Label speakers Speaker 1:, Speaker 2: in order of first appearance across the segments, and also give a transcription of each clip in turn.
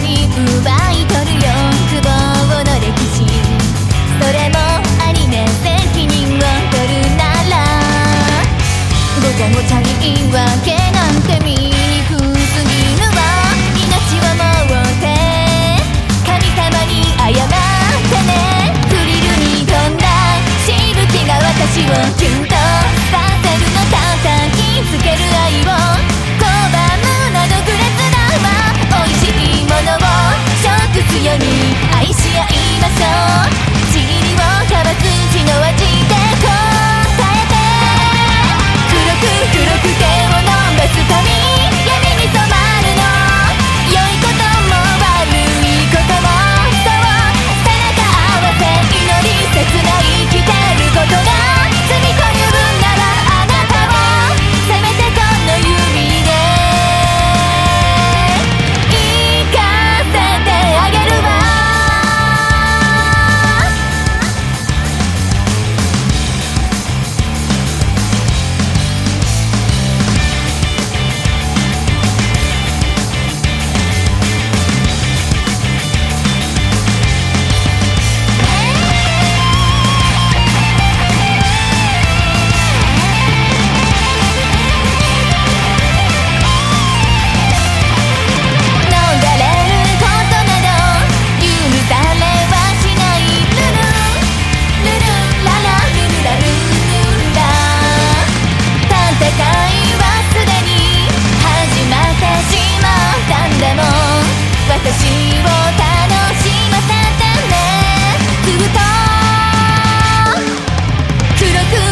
Speaker 1: に奪う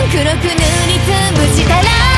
Speaker 1: 黒く塗りつぶしたら